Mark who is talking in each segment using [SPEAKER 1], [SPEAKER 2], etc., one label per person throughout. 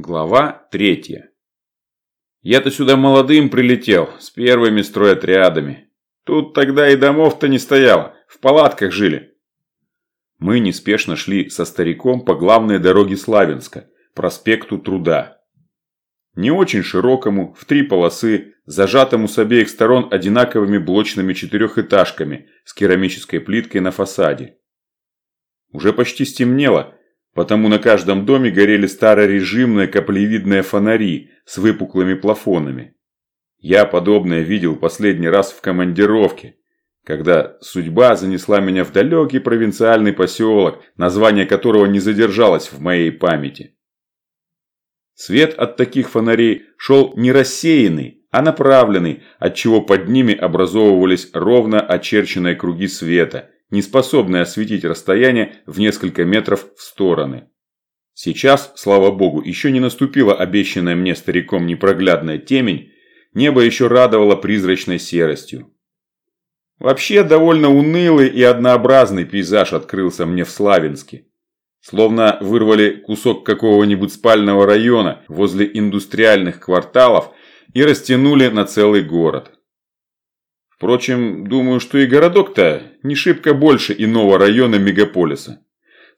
[SPEAKER 1] Глава третья. Я-то сюда молодым прилетел, с первыми стройотрядами. Тут тогда и домов-то не стояло, в палатках жили. Мы неспешно шли со стариком по главной дороге Славянска, проспекту Труда. Не очень широкому, в три полосы, зажатому с обеих сторон одинаковыми блочными четырехэтажками с керамической плиткой на фасаде. Уже почти стемнело, потому на каждом доме горели старорежимные каплевидные фонари с выпуклыми плафонами. Я подобное видел последний раз в командировке, когда судьба занесла меня в далекий провинциальный поселок, название которого не задержалось в моей памяти. Свет от таких фонарей шел не рассеянный, а направленный, отчего под ними образовывались ровно очерченные круги света – не способные осветить расстояние в несколько метров в стороны. Сейчас, слава богу, еще не наступила обещанная мне стариком непроглядная темень, небо еще радовало призрачной серостью. Вообще довольно унылый и однообразный пейзаж открылся мне в Славянске. Словно вырвали кусок какого-нибудь спального района возле индустриальных кварталов и растянули на целый город. Впрочем, думаю, что и городок-то не шибко больше иного района мегаполиса.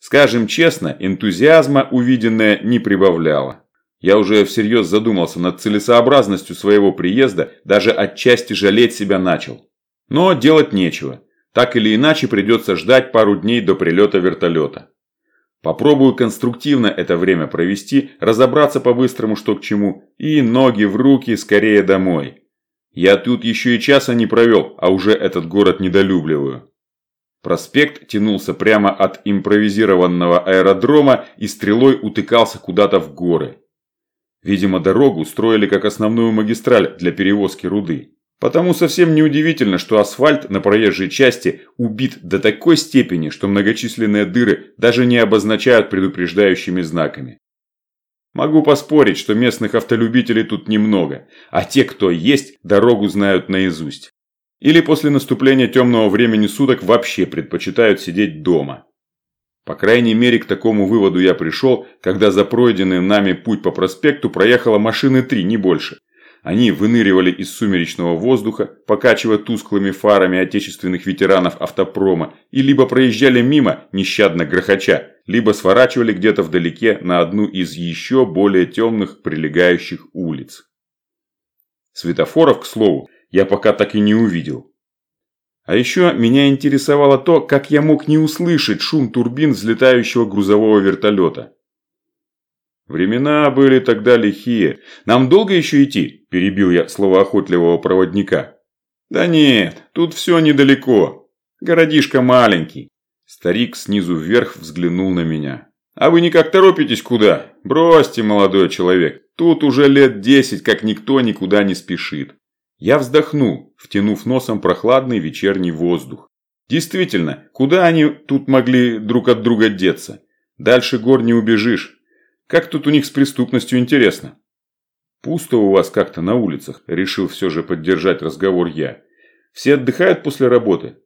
[SPEAKER 1] Скажем честно, энтузиазма увиденное не прибавляло. Я уже всерьез задумался над целесообразностью своего приезда, даже отчасти жалеть себя начал. Но делать нечего. Так или иначе придется ждать пару дней до прилета вертолета. Попробую конструктивно это время провести, разобраться по-быстрому что к чему, и ноги в руки скорее домой. Я тут еще и часа не провел, а уже этот город недолюбливаю. Проспект тянулся прямо от импровизированного аэродрома и стрелой утыкался куда-то в горы. Видимо, дорогу строили как основную магистраль для перевозки руды. Потому совсем неудивительно, что асфальт на проезжей части убит до такой степени, что многочисленные дыры даже не обозначают предупреждающими знаками. Могу поспорить, что местных автолюбителей тут немного, а те, кто есть, дорогу знают наизусть. Или после наступления темного времени суток вообще предпочитают сидеть дома. По крайней мере, к такому выводу я пришел, когда за пройденный нами путь по проспекту проехала машины три, не больше. Они выныривали из сумеречного воздуха, покачивая тусклыми фарами отечественных ветеранов автопрома, и либо проезжали мимо, нещадно грохоча, либо сворачивали где-то вдалеке на одну из еще более темных прилегающих улиц. Светофоров, к слову, я пока так и не увидел. А еще меня интересовало то, как я мог не услышать шум турбин взлетающего грузового вертолета. Времена были тогда лихие. Нам долго еще идти? Перебил я словоохотливого проводника. Да нет, тут все недалеко. Городишко маленький. Старик снизу вверх взглянул на меня. «А вы никак торопитесь куда? Бросьте, молодой человек. Тут уже лет десять, как никто никуда не спешит». Я вздохнул, втянув носом прохладный вечерний воздух. Действительно, куда они тут могли друг от друга деться? Дальше гор не убежишь. Как тут у них с преступностью интересно? Пусто у вас как-то на улицах, решил все же поддержать разговор я. Все отдыхают после работы.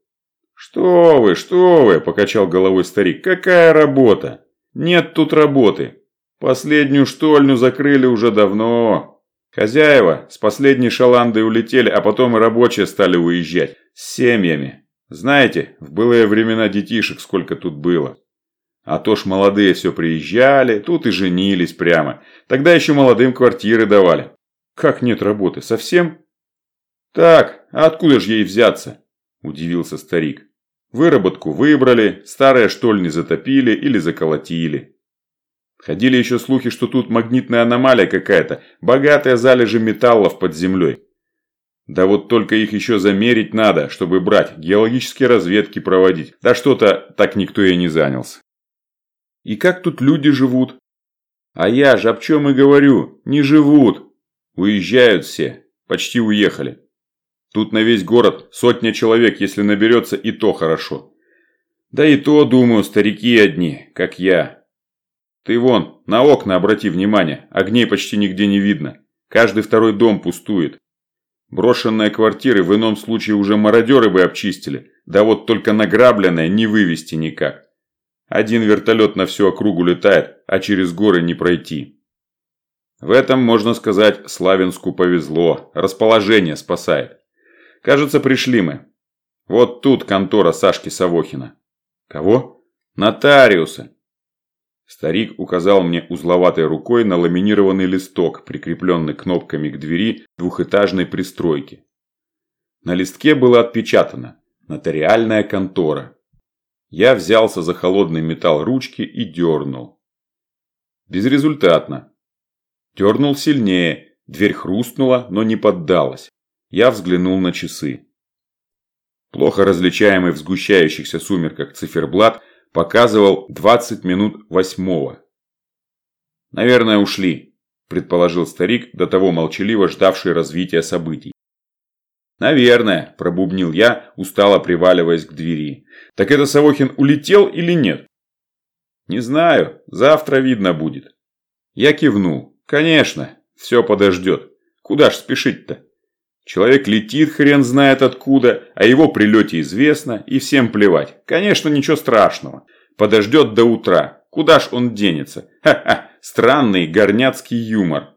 [SPEAKER 1] «Что вы, что вы!» – покачал головой старик. «Какая работа? Нет тут работы. Последнюю штольню закрыли уже давно. Хозяева с последней шаландой улетели, а потом и рабочие стали уезжать. С семьями. Знаете, в былые времена детишек сколько тут было. А то ж молодые все приезжали, тут и женились прямо. Тогда еще молодым квартиры давали. Как нет работы? Совсем? Так, а откуда же ей взяться? Удивился старик. Выработку выбрали, старые штольни затопили или заколотили. Ходили еще слухи, что тут магнитная аномалия какая-то, богатые залежи металлов под землей. Да вот только их еще замерить надо, чтобы брать, геологические разведки проводить. Да что-то так никто и не занялся. И как тут люди живут? А я же об чем и говорю, не живут. Уезжают все, почти уехали. Тут на весь город сотня человек, если наберется, и то хорошо. Да и то, думаю, старики одни, как я. Ты вон, на окна обрати внимание, огней почти нигде не видно. Каждый второй дом пустует. Брошенные квартиры в ином случае уже мародеры бы обчистили, да вот только награбленное не вывести никак. Один вертолет на всю округу летает, а через горы не пройти. В этом, можно сказать, Славянску повезло, расположение спасает. Кажется, пришли мы. Вот тут контора Сашки Савохина. Кого? Нотариуса. Старик указал мне узловатой рукой на ламинированный листок, прикрепленный кнопками к двери двухэтажной пристройки. На листке было отпечатано «Нотариальная контора». Я взялся за холодный металл ручки и дернул. Безрезультатно. Дернул сильнее, дверь хрустнула, но не поддалась. Я взглянул на часы. Плохо различаемый в сгущающихся сумерках циферблат показывал 20 минут восьмого. «Наверное, ушли», – предположил старик, до того молчаливо ждавший развития событий. «Наверное», – пробубнил я, устало приваливаясь к двери. «Так это Савохин улетел или нет?» «Не знаю, завтра видно будет». Я кивнул. «Конечно, все подождет. Куда ж спешить-то?» Человек летит хрен знает откуда, о его прилете известно, и всем плевать. Конечно, ничего страшного. Подождет до утра. Куда ж он денется? Ха-ха, странный горняцкий юмор.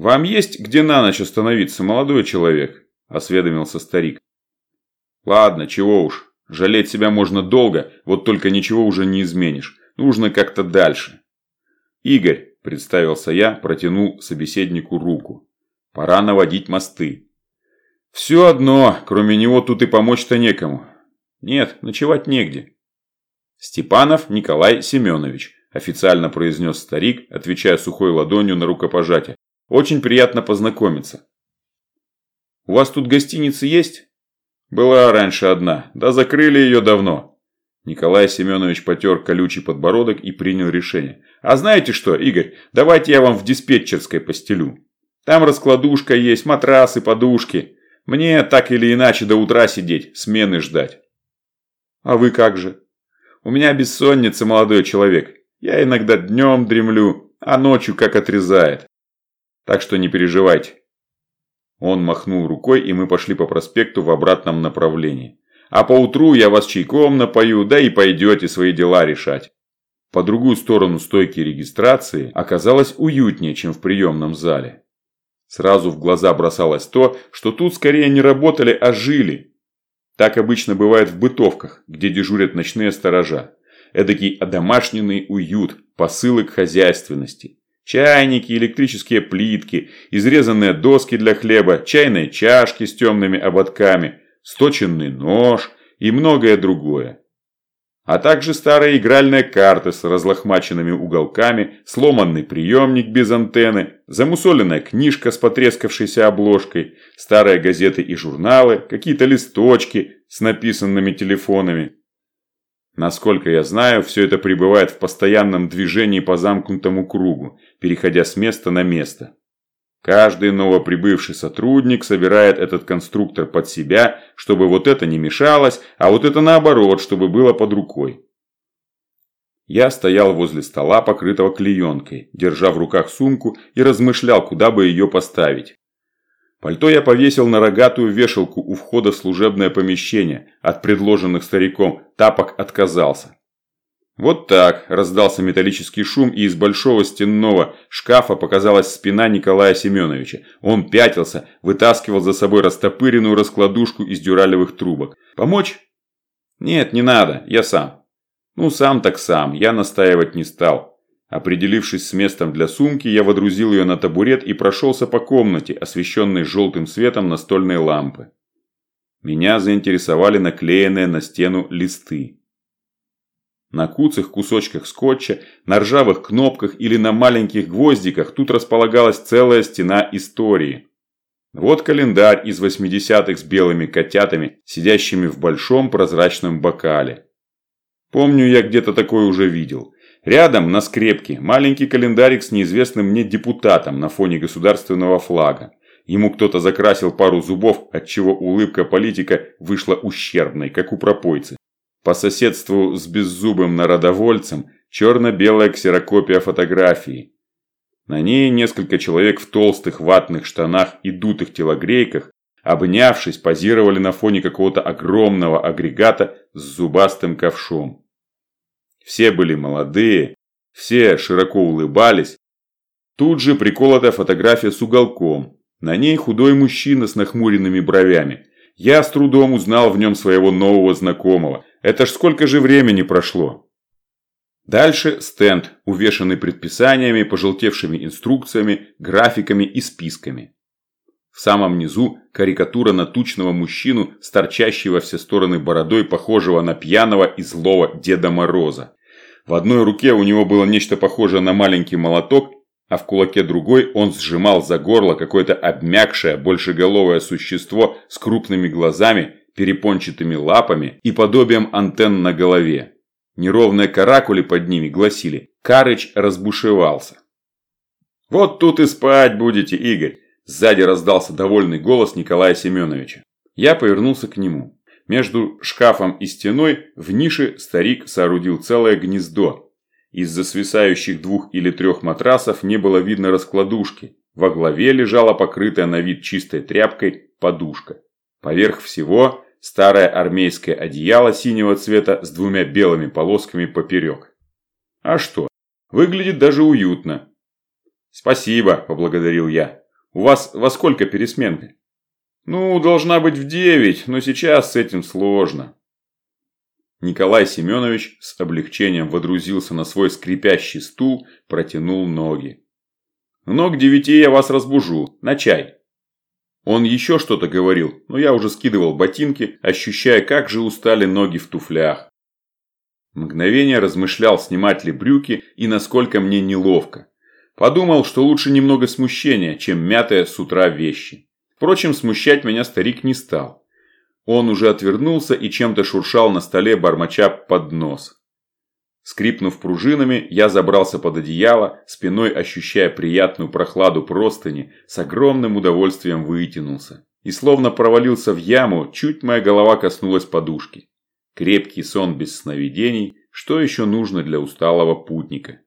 [SPEAKER 1] «Вам есть где на ночь остановиться, молодой человек?» – осведомился старик. «Ладно, чего уж. Жалеть себя можно долго, вот только ничего уже не изменишь. Нужно как-то дальше». «Игорь», – представился я, протянул собеседнику руку. Пора наводить мосты. Все одно, кроме него тут и помочь-то некому. Нет, ночевать негде. Степанов Николай Семенович, официально произнес старик, отвечая сухой ладонью на рукопожатие. Очень приятно познакомиться. У вас тут гостиница есть? Была раньше одна, да закрыли ее давно. Николай Семенович потер колючий подбородок и принял решение. А знаете что, Игорь, давайте я вам в диспетчерской постелю. Там раскладушка есть, матрасы, подушки. Мне так или иначе до утра сидеть, смены ждать. А вы как же? У меня бессонница, молодой человек. Я иногда днем дремлю, а ночью как отрезает. Так что не переживайте. Он махнул рукой, и мы пошли по проспекту в обратном направлении. А поутру я вас чайком напою, да и пойдете свои дела решать. По другую сторону стойки регистрации оказалось уютнее, чем в приемном зале. Сразу в глаза бросалось то, что тут скорее не работали, а жили. Так обычно бывает в бытовках, где дежурят ночные сторожа. Эдакий одомашненный уют, посылы к хозяйственности. Чайники, электрические плитки, изрезанные доски для хлеба, чайные чашки с темными ободками, сточенный нож и многое другое а также старая игральная карта с разлохмаченными уголками, сломанный приемник без антенны, замусоленная книжка с потрескавшейся обложкой, старые газеты и журналы, какие-то листочки с написанными телефонами. Насколько я знаю, все это пребывает в постоянном движении по замкнутому кругу, переходя с места на место. Каждый новоприбывший сотрудник собирает этот конструктор под себя, чтобы вот это не мешалось, а вот это наоборот, чтобы было под рукой. Я стоял возле стола, покрытого клеенкой, держа в руках сумку и размышлял, куда бы ее поставить. Пальто я повесил на рогатую вешалку у входа в служебное помещение, от предложенных стариком тапок отказался. Вот так раздался металлический шум, и из большого стенного шкафа показалась спина Николая Семеновича. Он пятился, вытаскивал за собой растопыренную раскладушку из дюралевых трубок. «Помочь?» «Нет, не надо, я сам». «Ну, сам так сам, я настаивать не стал». Определившись с местом для сумки, я водрузил ее на табурет и прошелся по комнате, освещенной желтым светом настольной лампы. Меня заинтересовали наклеенные на стену листы. На куцых кусочках скотча, на ржавых кнопках или на маленьких гвоздиках тут располагалась целая стена истории. Вот календарь из 80-х с белыми котятами, сидящими в большом прозрачном бокале. Помню, я где-то такое уже видел. Рядом, на скрепке, маленький календарик с неизвестным мне депутатом на фоне государственного флага. Ему кто-то закрасил пару зубов, отчего улыбка политика вышла ущербной, как у пропойцы. По соседству с беззубым народовольцем черно-белая ксерокопия фотографии. На ней несколько человек в толстых ватных штанах и дутых телогрейках, обнявшись, позировали на фоне какого-то огромного агрегата с зубастым ковшом. Все были молодые, все широко улыбались, Тут же приколота фотография с уголком. На ней худой мужчина с нахмуренными бровями. Я с трудом узнал в нем своего нового знакомого. Это ж сколько же времени прошло. Дальше стенд, увешанный предписаниями, пожелтевшими инструкциями, графиками и списками. В самом низу карикатура на тучного мужчину с во все стороны бородой, похожего на пьяного и злого Деда Мороза. В одной руке у него было нечто похожее на маленький молоток, а в кулаке другой он сжимал за горло какое-то обмякшее, большеголовое существо с крупными глазами, перепончатыми лапами и подобием антенн на голове. Неровные каракули под ними гласили «Карыч разбушевался». «Вот тут и спать будете, Игорь!» Сзади раздался довольный голос Николая Семеновича. Я повернулся к нему. Между шкафом и стеной в нише старик соорудил целое гнездо. Из-за свисающих двух или трех матрасов не было видно раскладушки. Во главе лежала покрытая на вид чистой тряпкой подушка. Поверх всего старое армейское одеяло синего цвета с двумя белыми полосками поперек. А что, выглядит даже уютно. «Спасибо», – поблагодарил я. «У вас во сколько пересменка?» «Ну, должна быть в девять, но сейчас с этим сложно». Николай Семенович с облегчением водрузился на свой скрипящий стул, протянул ноги. «Но к девяти я вас разбужу, на чай». Он еще что-то говорил, но я уже скидывал ботинки, ощущая, как же устали ноги в туфлях. Мгновение размышлял, снимать ли брюки и насколько мне неловко. Подумал, что лучше немного смущения, чем мятая с утра вещи. Впрочем, смущать меня старик не стал. Он уже отвернулся и чем-то шуршал на столе, бормоча под нос. Скрипнув пружинами, я забрался под одеяло, спиной ощущая приятную прохладу простыни, с огромным удовольствием вытянулся. И словно провалился в яму, чуть моя голова коснулась подушки. Крепкий сон без сновидений, что еще нужно для усталого путника.